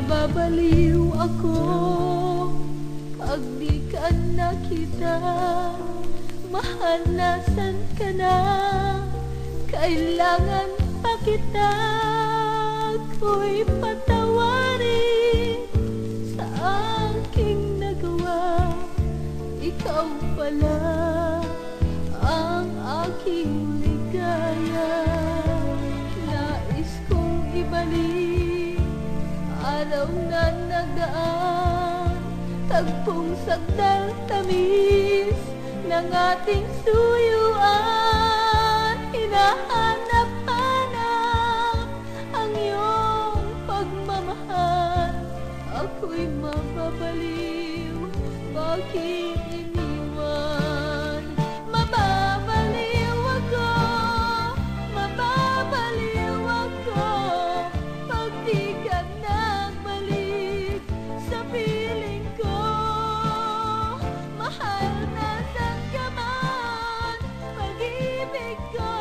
Mababaliw ako Pag di ka nakita. Mahal nasan ka na Kailangan pa kita Ako'y patawarin Sa aking nagawa. Ikaw pala Ang aking ligaya. Nais kong ibalik Araw na nagaan. Tagpong sagdal tamis Ng ating suyuan ako'y mababaliw Bakit iniwan? Mababaliw ako Mababaliw ako Pag di ka nagbalik Sa piling ko Mahal na saan ka man Pag-ibig ko